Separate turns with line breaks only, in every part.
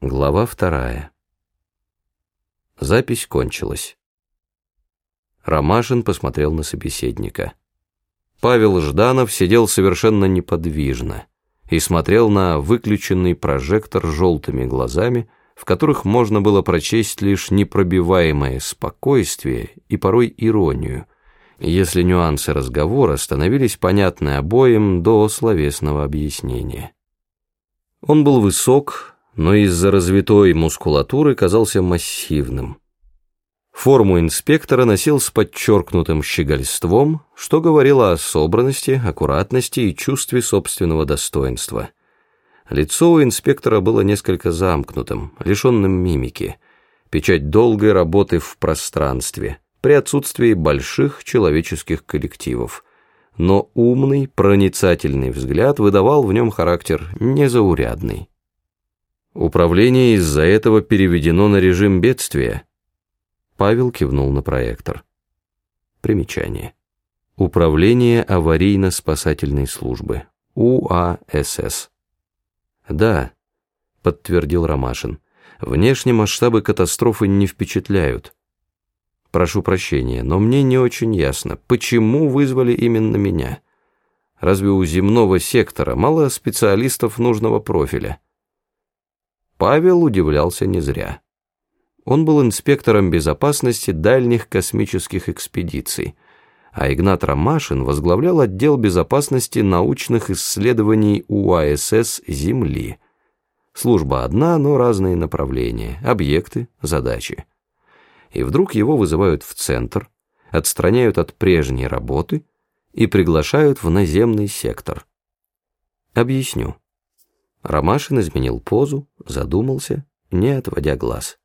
Глава вторая. Запись кончилась. Ромашин посмотрел на собеседника. Павел Жданов сидел совершенно неподвижно и смотрел на выключенный прожектор желтыми глазами, в которых можно было прочесть лишь непробиваемое спокойствие и порой иронию, если нюансы разговора становились понятны обоим до словесного объяснения. Он был высок, но из-за развитой мускулатуры казался массивным. Форму инспектора носил с подчеркнутым щегольством, что говорило о собранности, аккуратности и чувстве собственного достоинства. Лицо у инспектора было несколько замкнутым, лишенным мимики, печать долгой работы в пространстве, при отсутствии больших человеческих коллективов. Но умный, проницательный взгляд выдавал в нем характер незаурядный. Управление из-за этого переведено на режим бедствия. Павел кивнул на проектор. Примечание. Управление аварийно-спасательной службы. УАСС. Да, подтвердил Ромашин. Внешне масштабы катастрофы не впечатляют. Прошу прощения, но мне не очень ясно, почему вызвали именно меня. Разве у земного сектора мало специалистов нужного профиля? Павел удивлялся не зря. Он был инспектором безопасности дальних космических экспедиций, а Игнат Ромашин возглавлял отдел безопасности научных исследований УАСС Земли. Служба одна, но разные направления, объекты, задачи. И вдруг его вызывают в центр, отстраняют от прежней работы и приглашают в наземный сектор. Объясню. Ромашин изменил позу, задумался, не отводя глаз.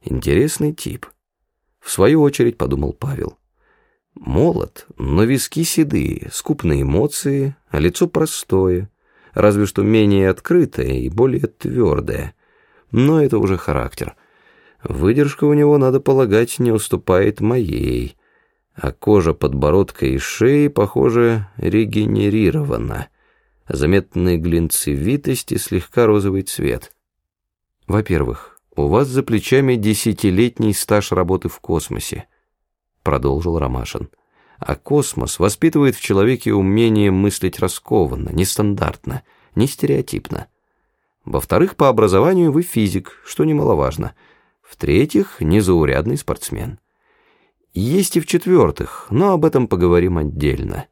Интересный тип. В свою очередь подумал Павел. Молод, но виски седые, скупные эмоции, а лицо простое, разве что менее открытое и более твердое. Но это уже характер. Выдержка у него, надо полагать, не уступает моей, а кожа подбородка и шеи, похоже, регенерирована заметные глинцевитость и слегка розовый цвет. Во-первых, у вас за плечами десятилетний стаж работы в космосе, продолжил Ромашин. А космос воспитывает в человеке умение мыслить раскованно, нестандартно, не стереотипно. Во-вторых, по образованию вы физик, что немаловажно. В-третьих, незаурядный спортсмен. Есть и в-четвертых, но об этом поговорим отдельно.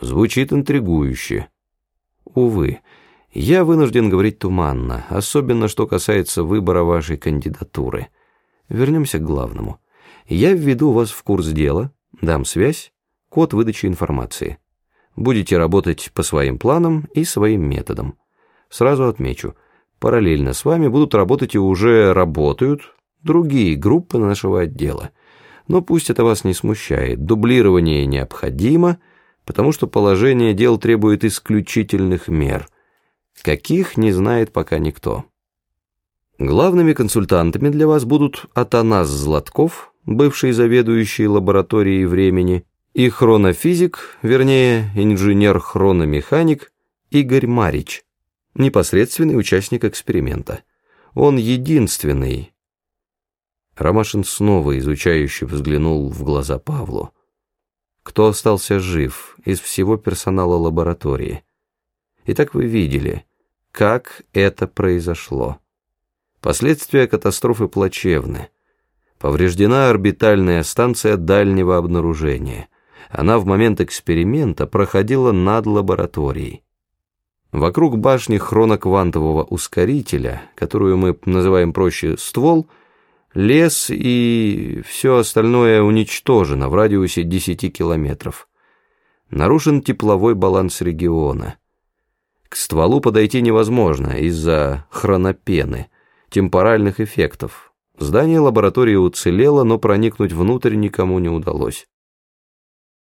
Звучит интригующе. Увы, я вынужден говорить туманно, особенно что касается выбора вашей кандидатуры. Вернемся к главному. Я введу вас в курс дела, дам связь, код выдачи информации. Будете работать по своим планам и своим методам. Сразу отмечу, параллельно с вами будут работать и уже работают другие группы нашего отдела. Но пусть это вас не смущает, дублирование необходимо – потому что положение дел требует исключительных мер, каких не знает пока никто. Главными консультантами для вас будут Атанас Златков, бывший заведующий лабораторией времени, и хронофизик, вернее, инженер-хрономеханик Игорь Марич, непосредственный участник эксперимента. Он единственный. Ромашин снова изучающе взглянул в глаза Павлу кто остался жив из всего персонала лаборатории. Итак, вы видели, как это произошло. Последствия катастрофы плачевны. Повреждена орбитальная станция дальнего обнаружения. Она в момент эксперимента проходила над лабораторией. Вокруг башни хроноквантового ускорителя, которую мы называем проще ствол, Лес и все остальное уничтожено в радиусе 10 километров. Нарушен тепловой баланс региона. К стволу подойти невозможно из-за хронопены, темпоральных эффектов. Здание лаборатории уцелело, но проникнуть внутрь никому не удалось.